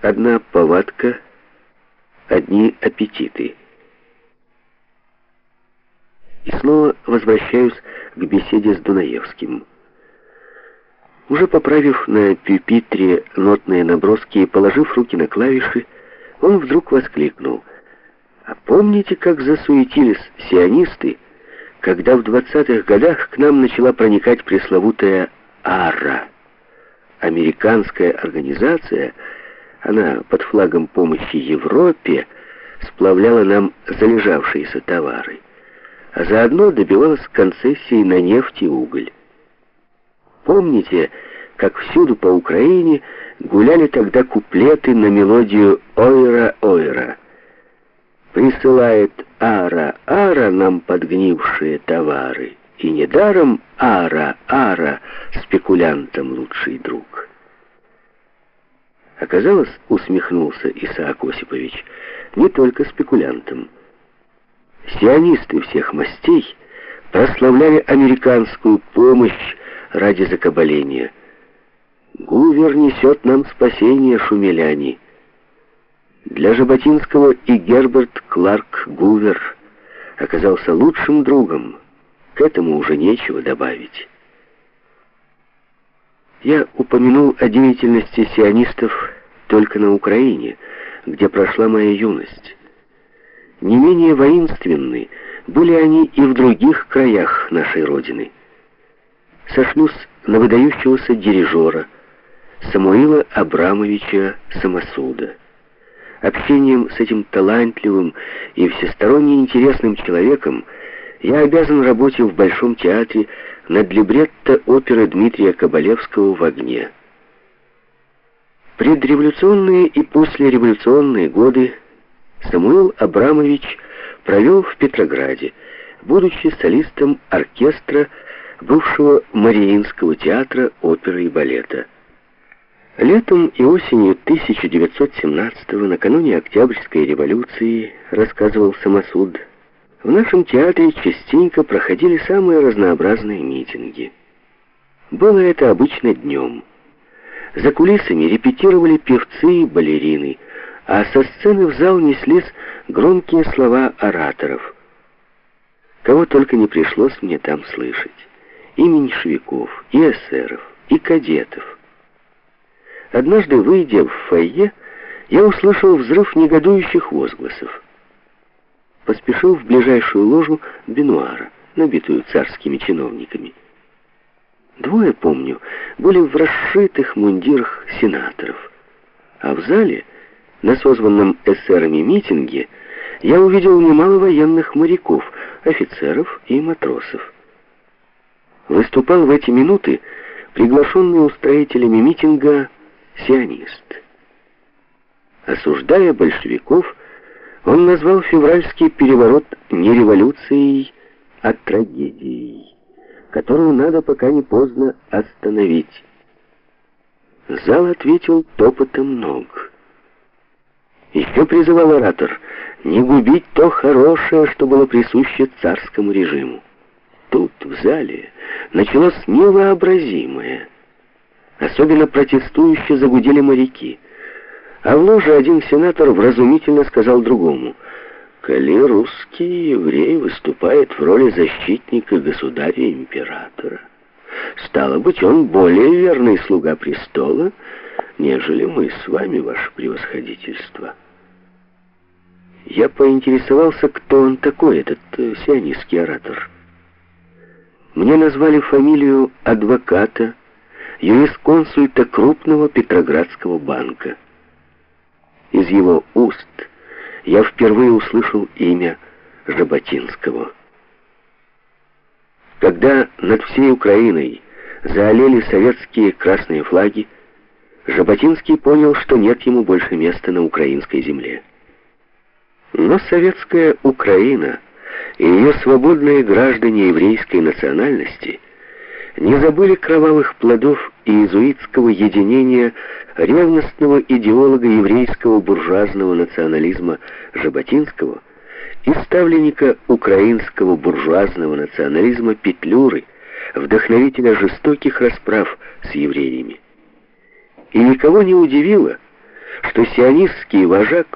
одна повадка, одни аппетиты. И снова возвращаюсь к беседе с Дунаевским. Уже поправив на пюпитре нотные наброски и положив руки на клавиши, он вдруг воскликнул. «А помните, как засуетились сионисты, когда в 20-х годах к нам начала проникать пресловутая АРА?» Американская организация, она под флагом помощи Европе, сплавляла нам залежавшиеся товары, а заодно добивалась концессии на нефть и уголь. Помните, как всюду по Украине гуляли тогда куплеты на мелодию «Ойра-ойра»? Присылает Ара-Ара нам подгнившие товары, и недаром Ара-Ара спекулянтам лучший друг. Оказалось, усмехнулся Исаак Осипович, не только спекулянтам. Сионисты всех мастей прославляли американскую помощь ради закабаления. Гувер несет нам спасение, шумеляне. Для Жаботинского и Герберт Кларк Гувер оказался лучшим другом. К этому уже нечего добавить. Я упомянул о деятельности сионистов только на Украине, где прошла моя юность. Не менее воинственны были они и в других краях нашей Родины сошлюсь на выдающегося дирижера Самуила Абрамовича Самосуда. Общением с этим талантливым и всесторонне интересным человеком я обязан работе в Большом театре над либретто оперы Дмитрия Кабалевского «В огне». Предреволюционные и послереволюционные годы Самуил Абрамович провел в Петрограде, будучи солистом оркестра бывшего Мариинского театра оперы и балета. Летом и осенью 1917-го, накануне Октябрьской революции, рассказывал Самосуд, в нашем театре частенько проходили самые разнообразные митинги. Было это обычно днем. За кулисами репетировали певцы и балерины, а со сцены в зал неслись громкие слова ораторов. Кого только не пришлось мне там слышать и меньшевиков, и эсеров, и кадетов. Однажды, выйдя в фойе, я услышал взрыв негодующих возгласов. Поспешил в ближайшую ложу Бенуара, набитую царскими чиновниками. Двое, помню, были в расшитых мундирах сенаторов. А в зале, на созванном эсерами митинге, я увидел немало военных моряков, офицеров и матросов выступал в эти минуты приглашенный устроителями митинга сионист. Осуждая большевиков, он назвал февральский переворот не революцией, а трагедией, которую надо пока не поздно остановить. Зал ответил топотом ног. Еще призывал оратор не губить то хорошее, что было присуще царскому режиму. Тут, в зале, началось невообразимое. Особенно протестующе загудели моряки. А в ложе один сенатор вразумительно сказал другому, «Коли русский еврей выступает в роли защитника государя-императора, стало быть, он более верный слуга престола, нежели мы с вами, ваше превосходительство». Я поинтересовался, кто он такой, этот э, сионистский оратор. Мне назвали фамилию адвоката, юрисконсульта крупного Петроградского банка. Из его уст я впервые услышал имя Жаботинского. Когда над всей Украиной заолели советские красные флаги, Жаботинский понял, что нет ему больше места на украинской земле. Но советская Украина и ее свободные граждане еврейской национальности не забыли кровавых плодов иезуитского единения ревностного идеолога еврейского буржуазного национализма Жаботинского и ставленника украинского буржуазного национализма Петлюры, вдохновителя жестоких расправ с евреями. И никого не удивило, что сионистский вожак